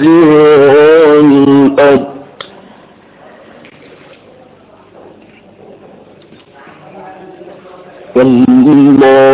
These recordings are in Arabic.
وسعان الأرض والله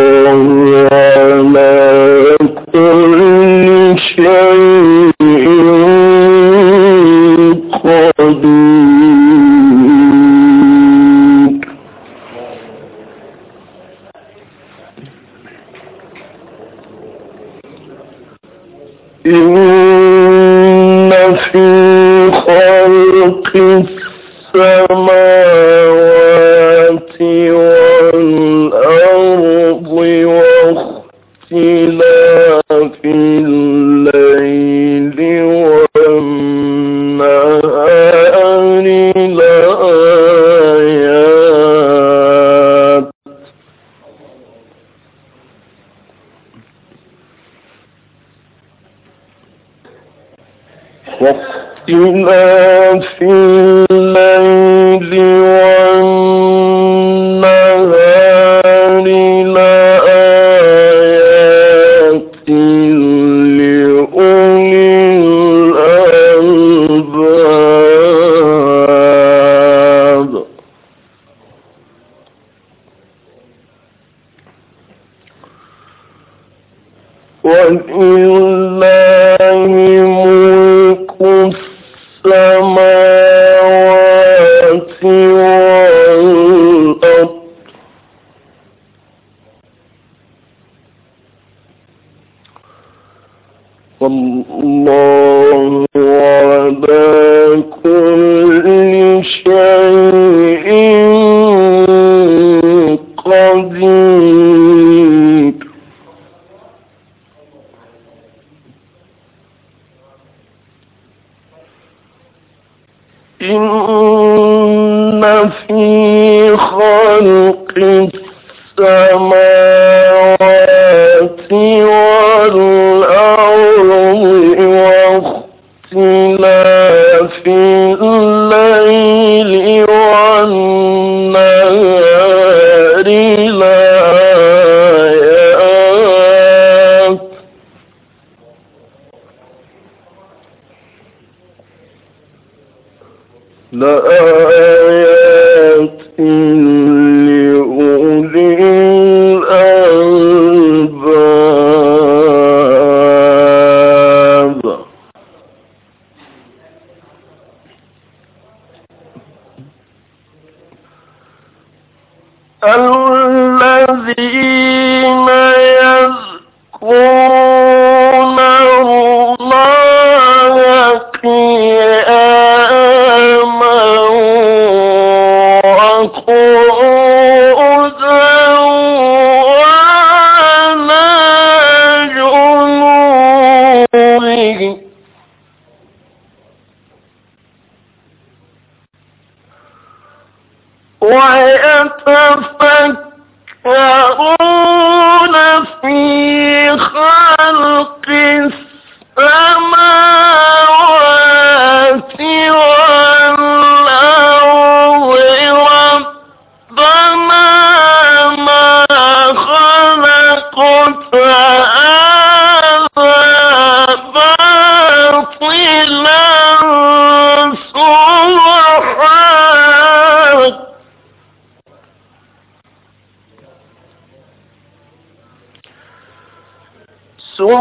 Oh. لا.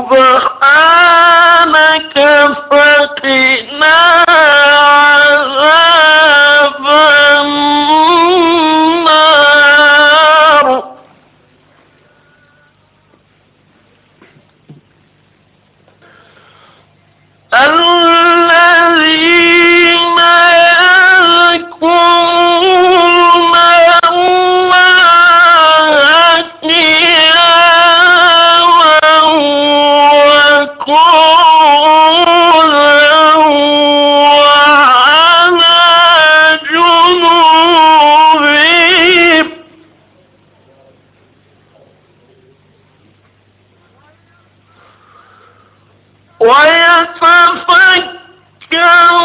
over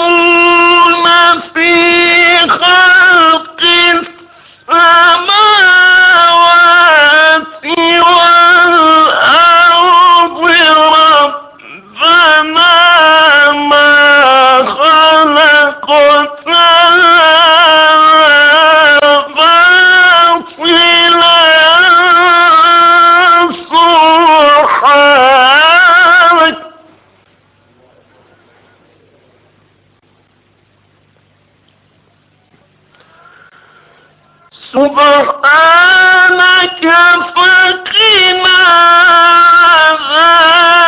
ويتفكرون في خلق السماوات سبحانك فقنا عذاب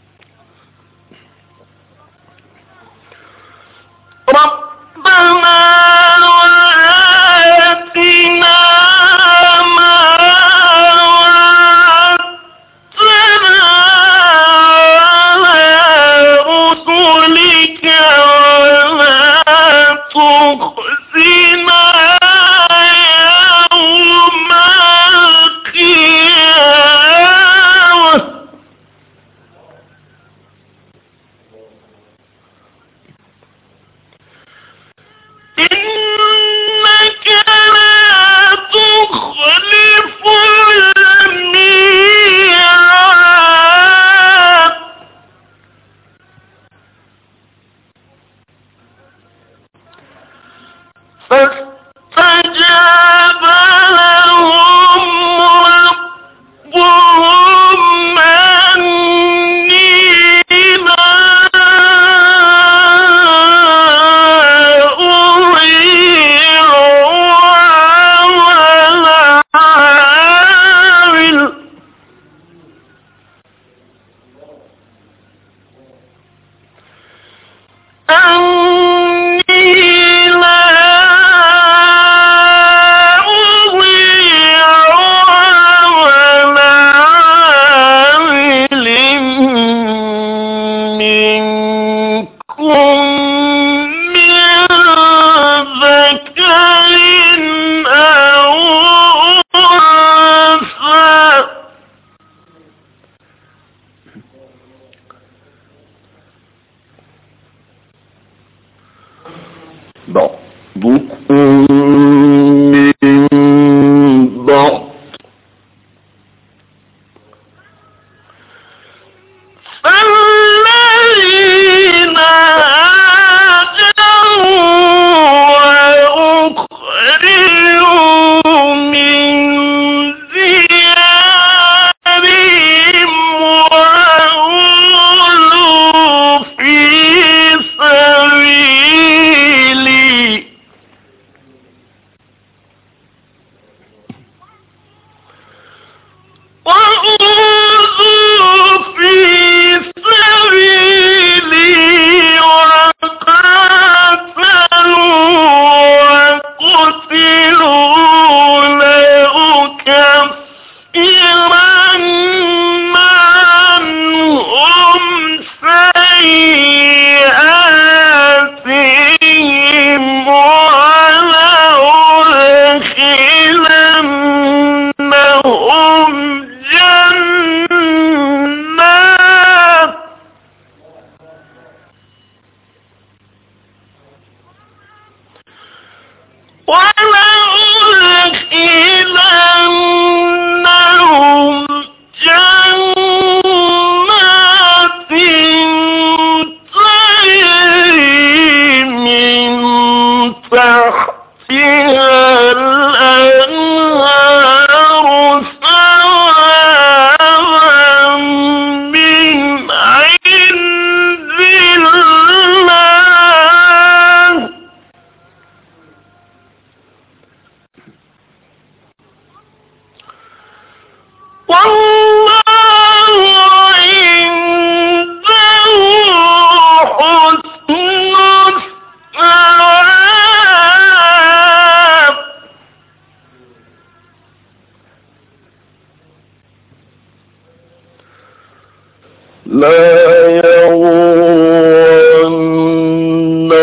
Bom, Luke,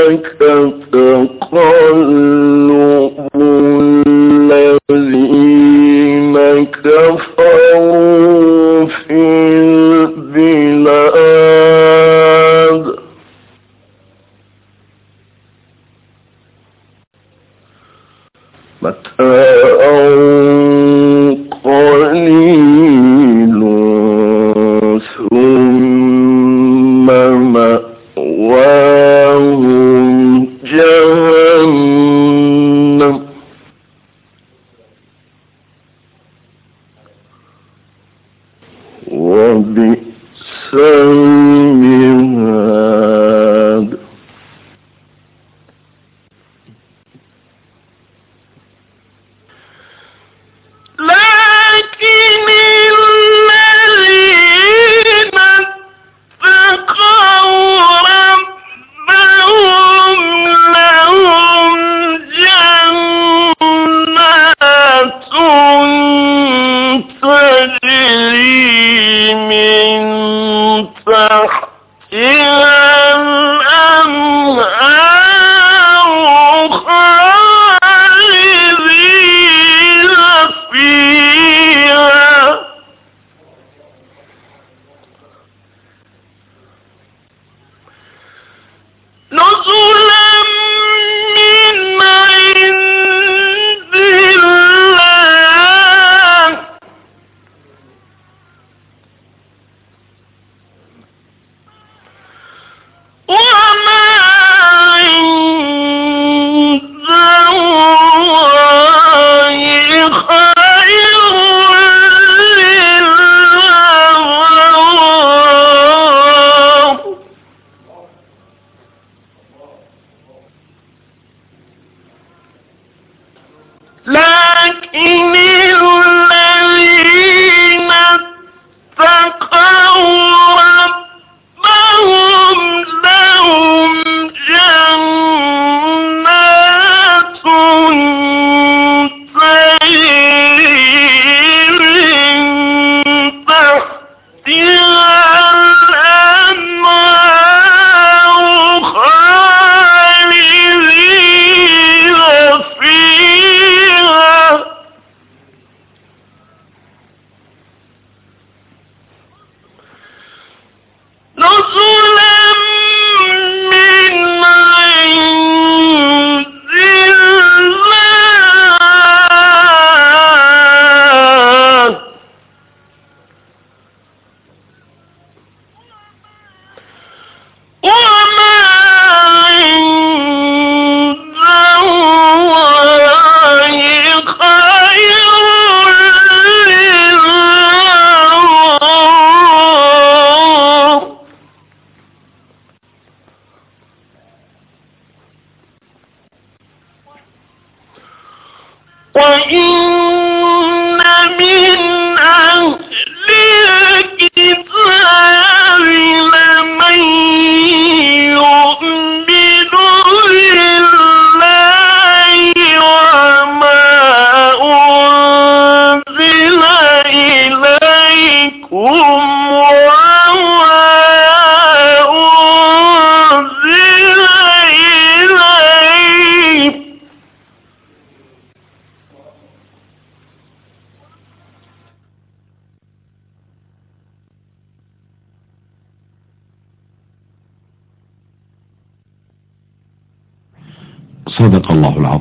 لكن so Uh,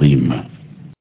الله العظيم